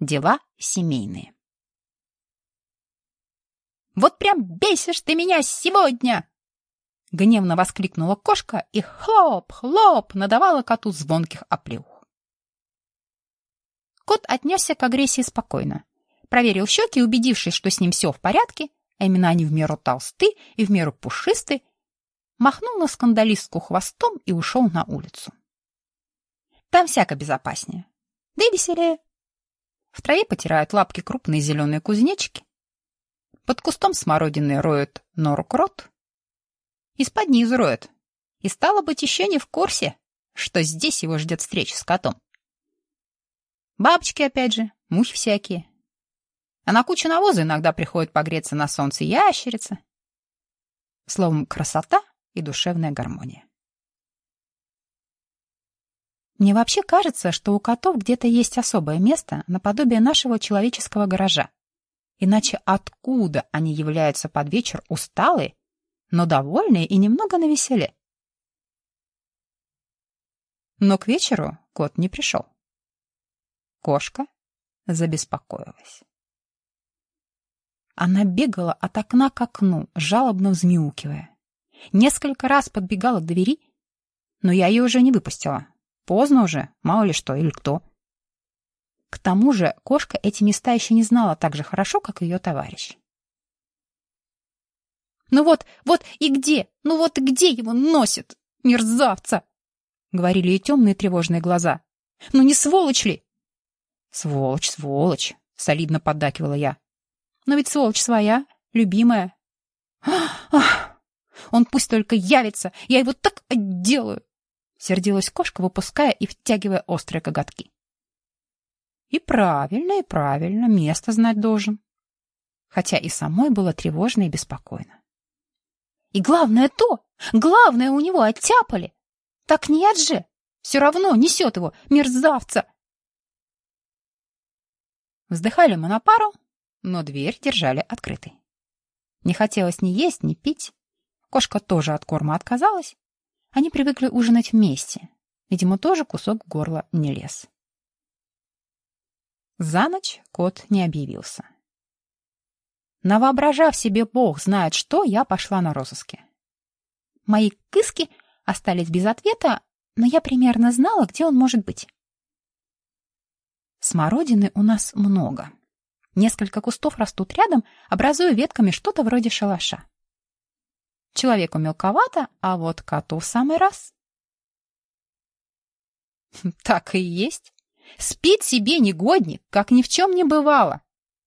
Дела семейные. «Вот прям бесишь ты меня сегодня!» Гневно воскликнула кошка и хлоп-хлоп надавала коту звонких оплеух. Кот отнесся к агрессии спокойно. Проверил щеки, убедившись, что с ним все в порядке, а именно они в меру толсты и в меру пушисты, махнул на скандалистку хвостом и ушел на улицу. Там всяко безопаснее, да и веселее. В траве потирают лапки крупные зеленые кузнечики, под кустом смородины роют нору крот, из-под низу роют, и стало быть еще не в курсе, что здесь его ждет встреча с котом. Бабочки опять же, мухи всякие. А на кучу навоза иногда приходит погреться на солнце ящерица. Словом, красота и душевная гармония. Мне вообще кажется, что у котов где-то есть особое место наподобие нашего человеческого гаража. Иначе откуда они являются под вечер усталые, но довольные и немного навеселе? Но к вечеру кот не пришел. Кошка забеспокоилась. Она бегала от окна к окну, жалобно взмяукивая. Несколько раз подбегала к двери, но я ее уже не выпустила. Поздно уже, мало ли что или кто. К тому же кошка эти места еще не знала так же хорошо, как ее товарищ. «Ну вот, вот и где? Ну вот и где его носит? Мерзавца!» — говорили и темные тревожные глаза. «Ну не сволочь ли?» «Сволочь, сволочь!» — солидно поддакивала я. Но ведь сволочь своя, любимая. Ах, он пусть только явится, я его так отделаю. Сердилась кошка, выпуская и втягивая острые коготки. И правильно, и правильно, место знать должен. Хотя и самой было тревожно и беспокойно. И главное то, главное у него оттяпали. Так нет же, все равно несет его, мерзавца. Вздыхали мы на пару, но дверь держали открытой. Не хотелось ни есть, ни пить. Кошка тоже от корма отказалась. Они привыкли ужинать вместе. Видимо, тоже кусок в горло не лез. За ночь кот не объявился. Навоображав себе бог знает что, я пошла на розыски. Мои кыски остались без ответа, но я примерно знала, где он может быть. Смородины у нас много. Несколько кустов растут рядом, образуя ветками что-то вроде шалаша. Человеку мелковато, а вот коту в самый раз. Так и есть. Спит себе негодник, как ни в чем не бывало.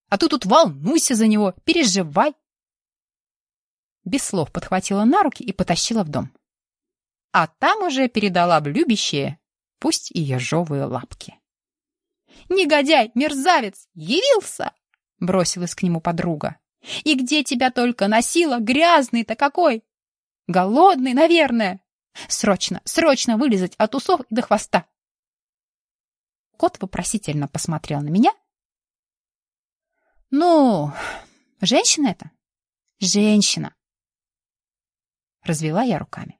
А ты тут волнуйся за него, переживай. Без слов подхватила на руки и потащила в дом. А там уже передала в любящее, пусть и ежовые лапки. «Негодяй, мерзавец, явился!» Бросилась к нему подруга. «И где тебя только носила? Грязный-то какой! Голодный, наверное! Срочно, срочно вылезать от усов до хвоста!» Кот вопросительно посмотрел на меня. «Ну, женщина это?» «Женщина!» Развела я руками.